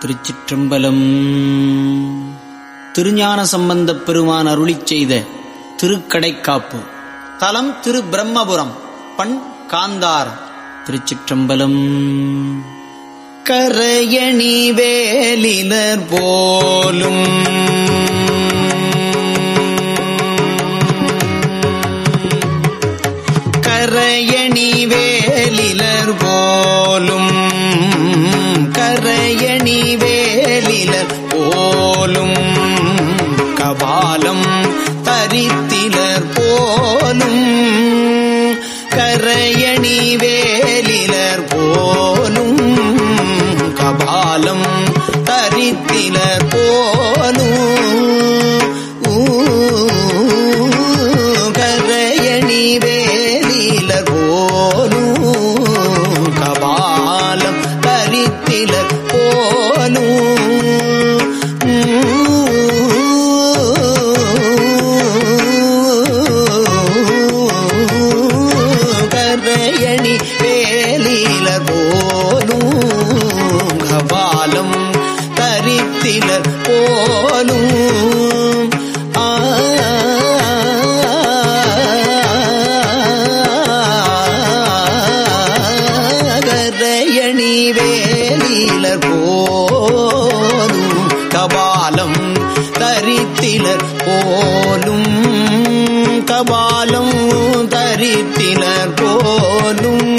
திருச்சிற்றம்பலம். திருஞான சம்பந்தப் பெருமான் அருளிச் செய்த திருக்கடைக்காப்பு. தலம் திரு பிரம்மபுரம் பண் காந்தார் திருச்சிற்றம்பலம். கரையணி வேலினர் போலும் போலும் கரையணி வே போதும். கபாலம் தரித்திலர் போலும். கபாலம் தரித்திலர் போலும்.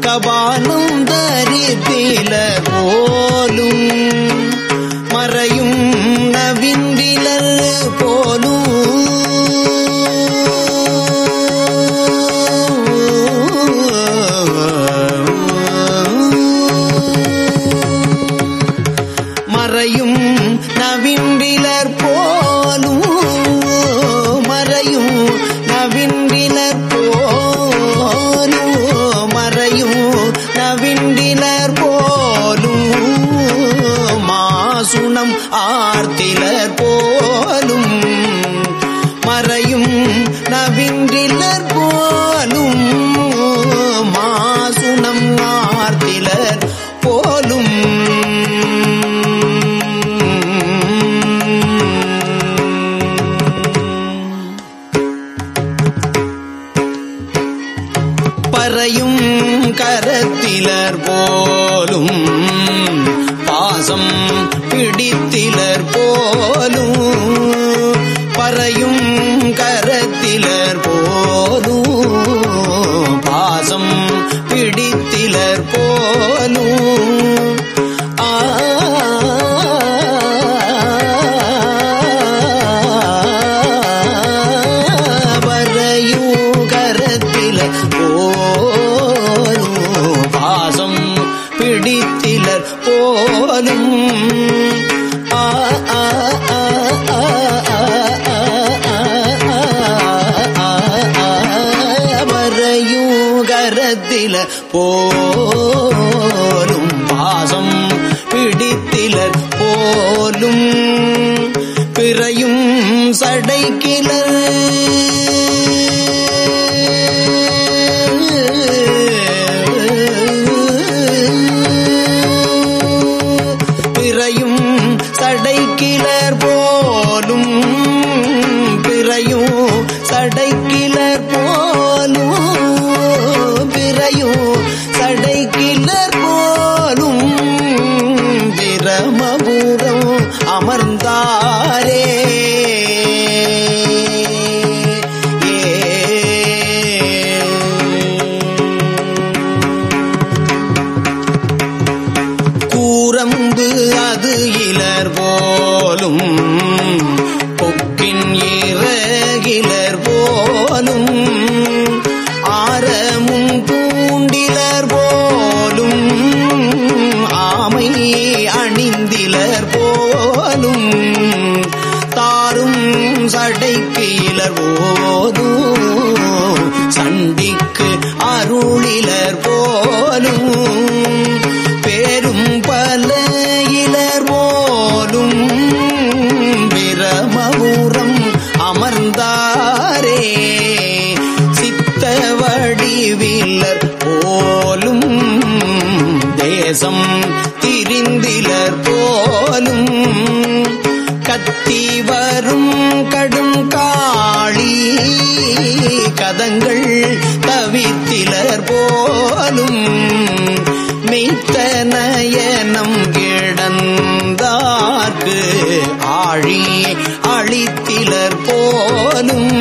கபாலம் தரித்திலர் போலும். சுணம் ஆர்த்திலர் போலும் மறையும் நவின்றிலர் போலும் மாசுணம் ஆர்த்திலர் போலும். பறையும் கரத்திலர் போலும் பாசம் பிடித்திலர் போலும் பறையும் கரத்திலர் போலும் பாசம் பிடித்திலர் போலும் வரையும் கரத்தில போலும் பாசம் பிடித்திலர் போலும் பிறையும் சடைக்கிலர். பிறையும் சடைக்கிலர் போலும் பிறையும் சடை கூரம்பு அது இலர் போலும். பொக்கின் இறகிலர் போலும். ஆரமும் பூண்டிலர் போலும். ஆமை அணிந்திலர் போலும். தாரும் சடைக்கு இலர் போதும் சண்டிக்கு அருளிலர் போலும். தேசம் திரிந்திலர் போலும் கத்தி வரும் கடும் காளி கதங்கள் தவித்திலர் போலும் மெய்த்தனயனம் கிடந்தார்க்கு ஆழி அழித்திலர் போலும்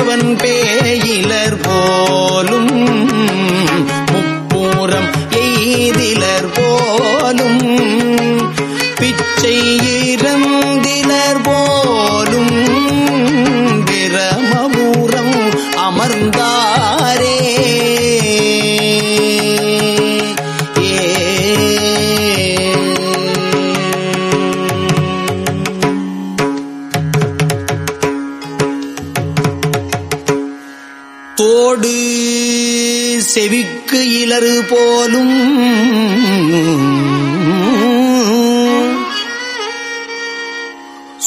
மொய்ச்சவன் பேயிலர் போலும் முப்பூரம் எய்திலர் போலும் பிச்சை இறந்தினர் போலும் பிரமபூரம் அமர்ந்தார்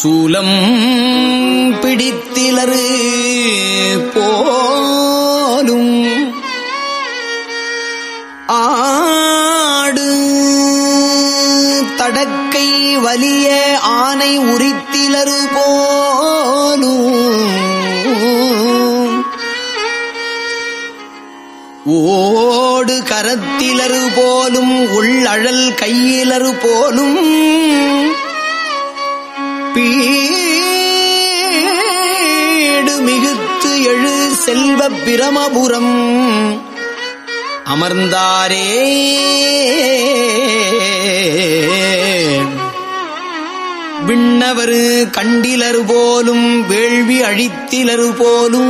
சூலம் பிடித்திலரு போலும். ஆடு தடக்கை வலிய ஆனை உரித்திலரு போலும். ஓடு கரத்திலரு போலும் உள்ளழல் கையிலரு போலும். பீடு மிகுத்து எழு செல்வ பிரமபுரம். அமர்ந்தாரே. விண்ணவர் கண்டிலரு போலும் வேள்வி அழித்திலரு போலும்.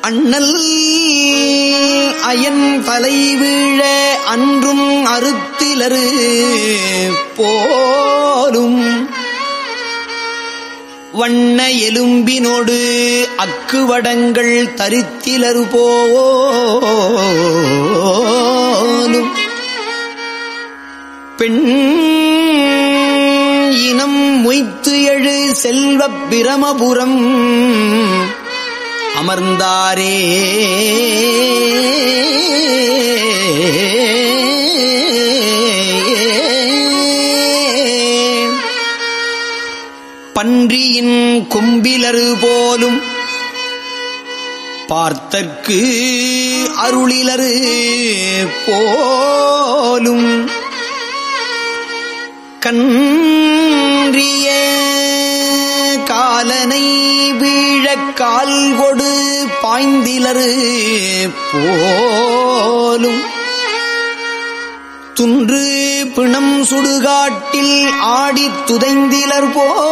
அண்ணல் அயன் தலை வீழ அன்றும் அறுத்திலரு போலும். வண்ண எலும்பினோடு அக்குவடங்கள் தரித்திலரு போலும். பெண் இனம் மொய்த்து எழு செல்வப் பிரமபுரம். அமர்ந்தாரே. பன்றியின் கும்பிலரு போலும் பார்த்தற்கு அருளிலரு போலும் கன்றிய காலனை கால் கொடு பாய்ந்திலரு போலும். துன்று பிணம் சுடுகாட்டில் ஆடி துதைந்திலர் போலும்.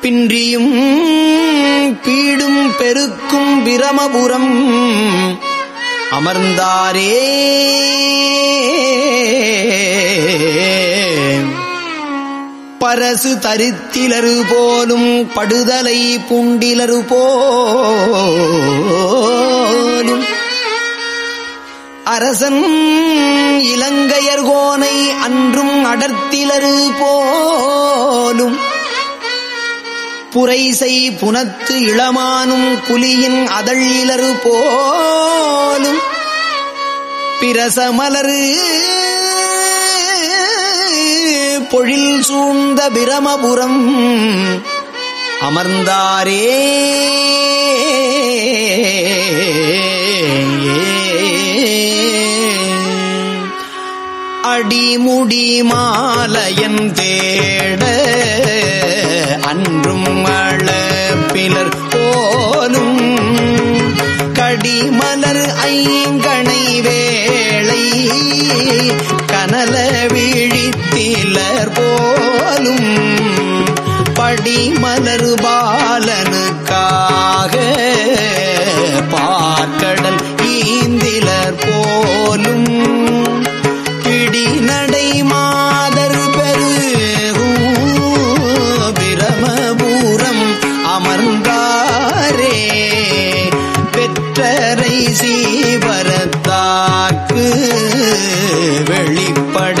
பின்றியும் பீடும் பெருக்கும் பிரமபுரம் அமர்ந்தாரே. பரசு தரித்திலரு போலும் படுதலை புண்டிலரு போலும் அரசன் இலங்கையர்கோனை அன்றும் அடர்த்திலரு போலும் புரைசை புனத்து இளமானும் குலியின் அதழிலரு போலும். பிரசமலரு பொழில் சூழ்ந்த பிரமபுரம் அமர்ந்தாரே. அடிமுடி மாலையன் தேட மலர் ஐங்கணை வேளை கனல விழித்திலர் போலும் படிமலர் பாலனுக்காக பார்க்கடல் ஈந்திலர் போலும் பெற்றரை சீவரத்தாக்கு வெளிப்பட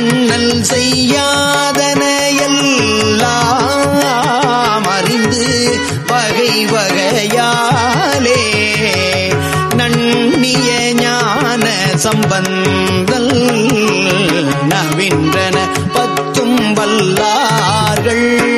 அண்ணல் செய்யாதன எல்லாம் அறிந்து வகை வகையாலே நன்னிய ஞான சம்பந்தல் நவின்றன பத்தும் வல்லார்கள்.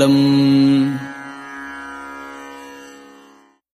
திருச்சிற்றம்பலம்